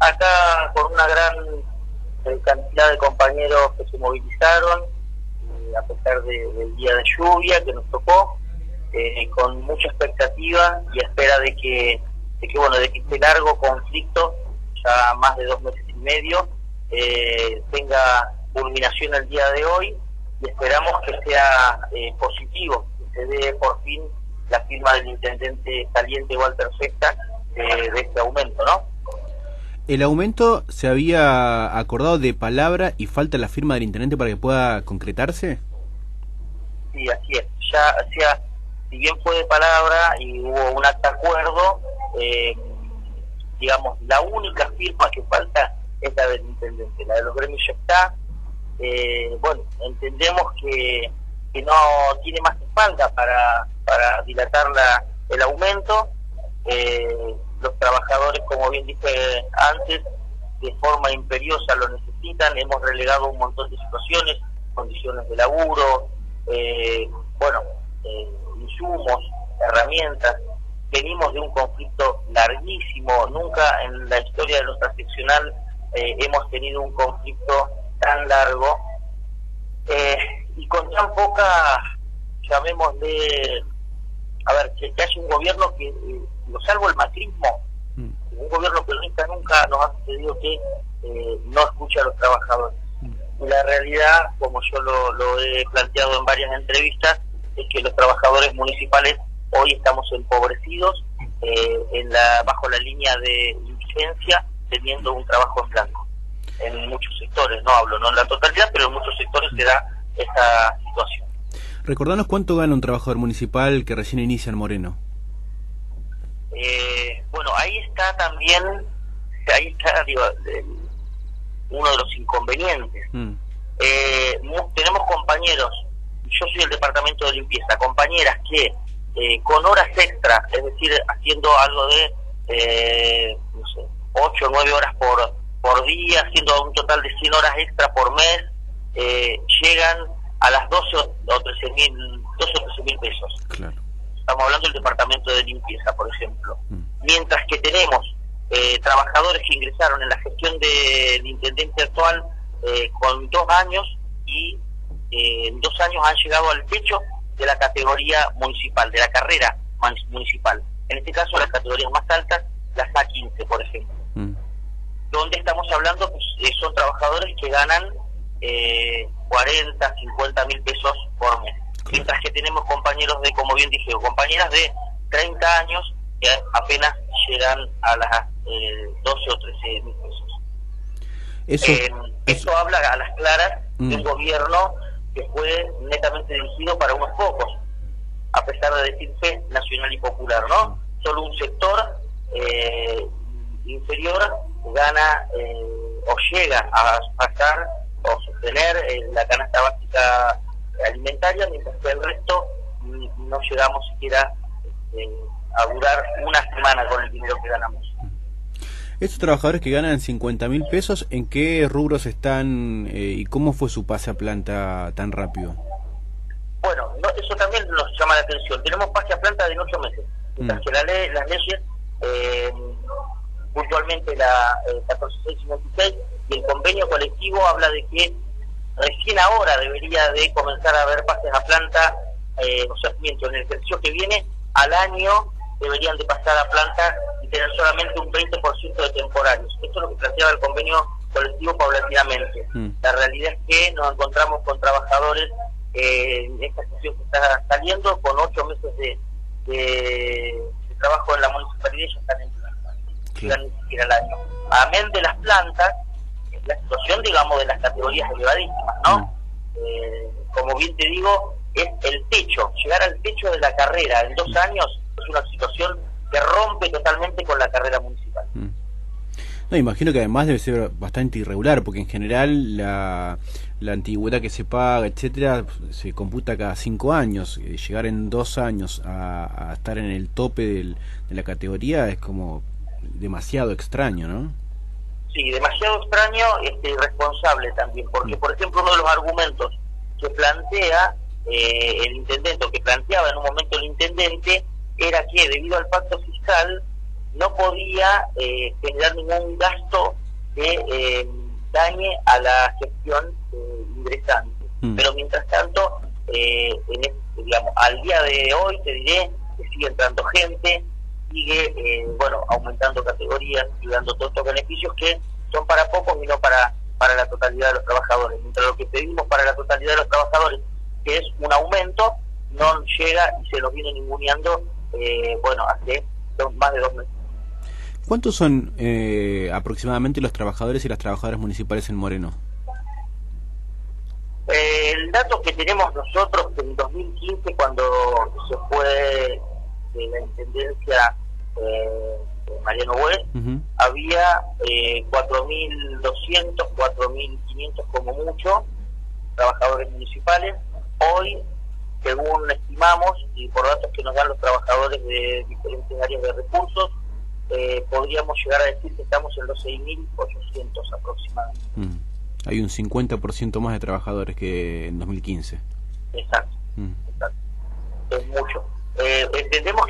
acá con una gran eh, cantidad de compañeros que se movilizaron, eh, a pesar del día de lluvia que nos tocó, eh, con mucha expectativa y espera de que, de que, bueno, de que este largo conflicto, ya más de dos meses y medio, tenga culminación el día de hoy y esperamos que sea positivo, que se dé por fin la firma del intendente saliente Walter Festa de este aumento, ¿no? ¿El aumento se había acordado de palabra y falta la firma del intendente para que pueda concretarse? Sí, así es. Ya, o sea, si bien fue de palabra y hubo un acta acuerdo, eh, digamos, la única firma que falta es la del intendente. La de los gremios ya está. Eh, bueno, entendemos que, que no tiene más espalda para, para dilatar la, el aumento. Eh, los trabajadores, como bien dije antes, de forma imperiosa lo necesitan, hemos relegado un montón de situaciones, condiciones de laburo, eh, bueno, eh, insumos, herramientas, venimos de un conflicto larguísimo, nunca en la historia de nuestra seccional eh, hemos tenido un conflicto tan largo. Y con tan poca, llamémosle, a ver, que, que un gobierno que lo salvo el macrismo, mm. un gobierno peronista nunca nos ha sucedido que eh, no escucha a los trabajadores. Mm. Y la realidad, como yo lo, he planteado en varias entrevistas, es que los trabajadores municipales hoy estamos empobrecidos eh, en la, bajo la línea de licencia, teniendo un trabajo en blanco. En muchos sectores, no hablo, no en la totalidad, pero en muchos sectores se da esa situación. Recordanos cuánto gana un trabajador municipal que recién inicia en Moreno. Eh, bueno, ahí está también, ahí está uno de los inconvenientes. Mm. Eh, tenemos compañeros, yo soy el departamento de limpieza, compañeras que eh, con horas extra, es decir, haciendo algo de, eh, no sé, 8 o 9 horas por, por día, haciendo un total de 100 horas extra por mes, llegan a las 12 o 13 mil, 12 o 13 mil pesos. Claro estamos hablando del departamento de limpieza, por ejemplo. Mm. Mientras que tenemos eh, trabajadores que ingresaron en la gestión del intendente actual eh, con dos años y eh, en dos años han llegado al techo de la categoría municipal, de la carrera municipal. En este caso, las categorías más altas, las A15, por ejemplo. Mm. Donde estamos hablando, pues, son trabajadores que ganan 40, 50 mil pesos por mes mientras que tenemos compañeros de, como bien dije, compañeras de 30 años que apenas llegan a las 12 eh, o 13 mil pesos. Eso, eh, eso habla a las claras de un mm. gobierno que fue netamente dirigido para unos pocos, a pesar de decir fe nacional y popular, ¿no? Solo un sector eh, inferior gana o llega a pasar o sostener la canasta básica alimentaria, mientras que el resto no llegamos siquiera este, a durar una semana con el dinero que ganamos. Estos trabajadores que ganan 50 mil pesos, ¿en qué rubros están eh, y cómo fue su pase a planta tan rápido? Bueno, eso también nos llama la atención. Tenemos pase a planta de 8 meses, mientras mm. que la ley, las leyes, eh, puntualmente la eh, 14656 y el convenio colectivo habla de que recién ahora debería de comenzar a haber pases a planta, eh, o sea, en el ejercicio que viene, al año deberían de pasar a planta y tener solamente un 20% de temporarios. Esto es lo que planteaba el convenio colectivo paulatinamente. Mm. La realidad es que nos encontramos con trabajadores eh, en esta situación que está saliendo, con ocho meses de, trabajo en la municipalidad y ya están en planta. No ni siquiera el año. Amén de las plantas, la situación, digamos, de las categorías elevadísimas, ¿no? Mm. Eh, como bien te digo, es el techo, llegar al techo de la carrera en dos mm. años es una situación que rompe totalmente con la carrera municipal. Mm. No, imagino que además debe ser bastante irregular, porque en general la, la antigüedad que se paga, etcétera, se computa cada cinco años. Eh, llegar en dos años a, a estar en el tope del, de la categoría es como demasiado extraño, ¿no? Sí, demasiado extraño este, irresponsable también, porque por ejemplo uno de los argumentos que plantea eh, el intendente, o que planteaba en un momento el intendente, era que debido al pacto fiscal no podía eh, generar ningún gasto que eh, dañe a la gestión eh, ingresante. Mm. Pero mientras tanto, en digamos, al día de hoy te diré que sigue entrando gente, sigue bueno aumentando categorías y dando todos estos beneficios que son para pocos y no para para la totalidad de los trabajadores. Mientras lo que pedimos para la totalidad de los trabajadores, que es un aumento, no llega y se nos viene ninguneando, eh, bueno, hace más de dos meses. ¿Cuántos son eh, aproximadamente los trabajadores y las trabajadoras municipales en Moreno? Eh, el dato que tenemos nosotros en 2015, cuando se fue de la Intendencia eh, Mariano West, había eh, 4.200, 4.500 como mucho trabajadores municipales. Hoy, según estimamos, y por datos que nos dan los trabajadores de diferentes áreas de recursos, eh, podríamos llegar a decir que estamos en los 6.800 aproximadamente. Mm. Hay un 50% más de trabajadores que en 2015. Exacto, mm. exacto. Es mucho. Eh, entendemos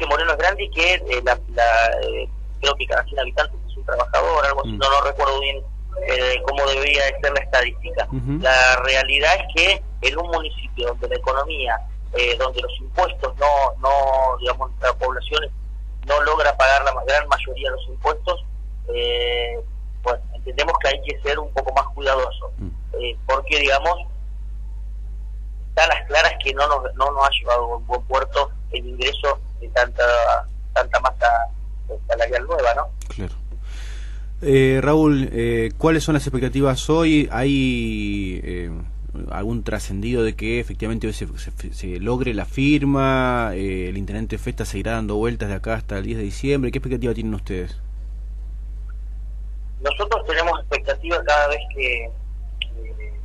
que eh, la, eh, creo que cada 100 habitantes es un trabajador, algo así, mm. no, no recuerdo bien cómo debería ser la estadística. La realidad es que en un municipio donde la economía, donde los impuestos no, no, digamos, la población no logra pagar la gran mayoría de los impuestos, bueno, entendemos que hay que ser un poco más cuidadoso, mm. porque, digamos, están las claras que no nos, no nos ha llevado a un buen puerto el ingreso de tanta tanta masa salarial nueva, ¿no? Claro. Eh, Raúl, eh, ¿cuáles son las expectativas hoy? ¿Hay eh, algún trascendido de que efectivamente se, se, logre la firma? ¿El intendente Festa seguirá dando vueltas de acá hasta el 10 de diciembre? ¿Qué expectativa tienen ustedes? Nosotros tenemos expectativas cada vez que,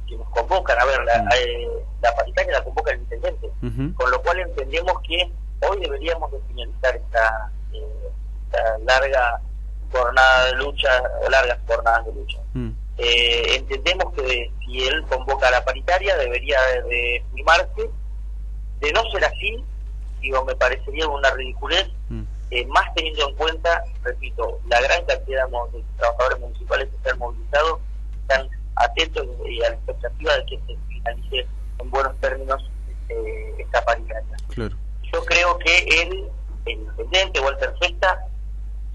que nos convocan. A ver, la, mm la paritaria la convoca el intendente, con lo cual entendemos que hoy deberíamos de finalizar esta, eh, larga jornada de lucha, largas jornadas de lucha. Mm. Eh, entendemos que si él convoca a la paritaria debería de, firmarse, de no ser así, digo, me parecería una ridiculez, mm. eh, más teniendo en cuenta, repito, la gran cantidad de trabajadores municipales que están movilizados, están atentos y a la expectativa de que se finalice en buenos términos eh, esta paritaria. Yo creo que él, el intendente Walter Festa,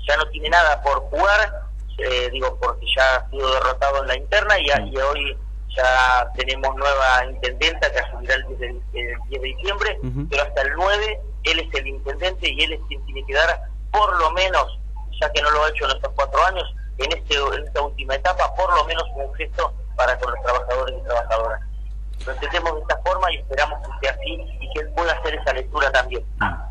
ya no tiene nada por jugar, eh, digo, porque ya ha sido derrotado en la interna y, y hoy ya tenemos nueva intendenta que asumirá el 10 de, diciembre, pero hasta el 9 él es el intendente y él es quien tiene que dar, por lo menos, ya que no lo ha hecho en estos cuatro años, en, este, en esta última etapa, por lo menos un gesto para con los trabajadores y trabajadoras lo entendemos de esta forma y esperamos que sea así y que él pueda hacer esa lectura también. Ah.